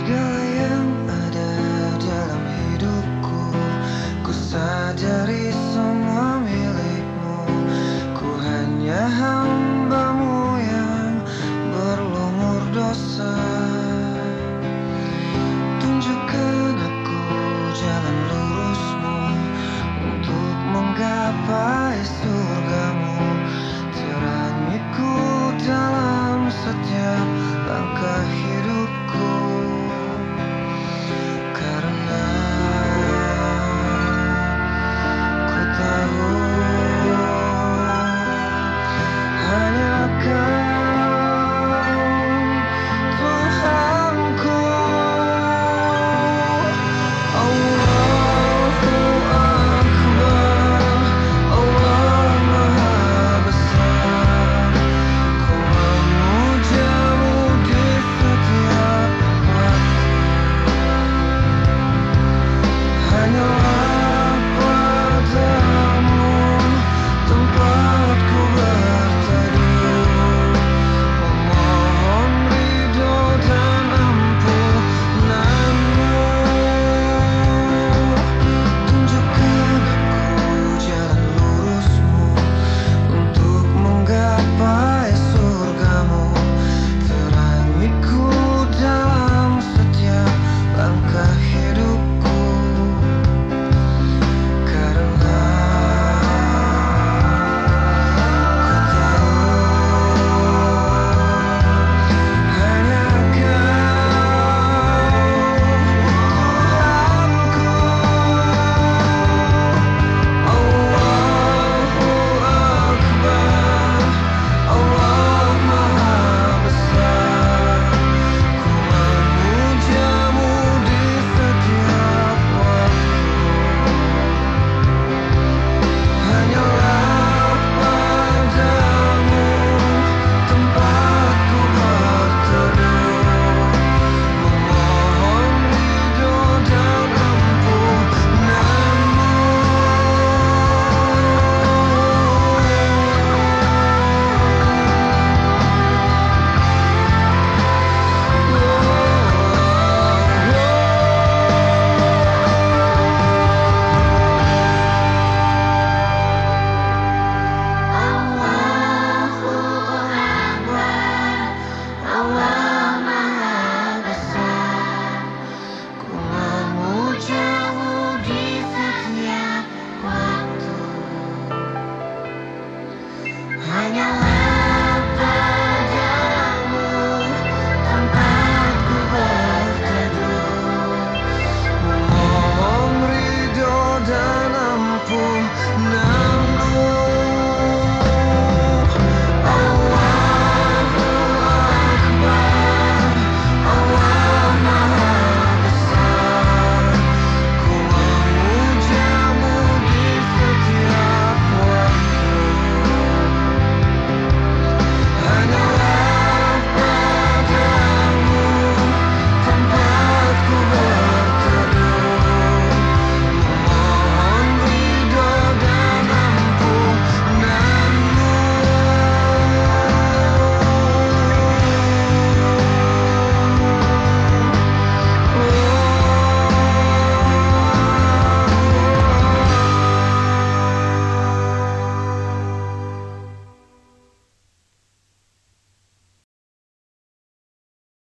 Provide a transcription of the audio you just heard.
segala yang ada dalam hidupku. Ku sadari semua milikmu. Ku hanya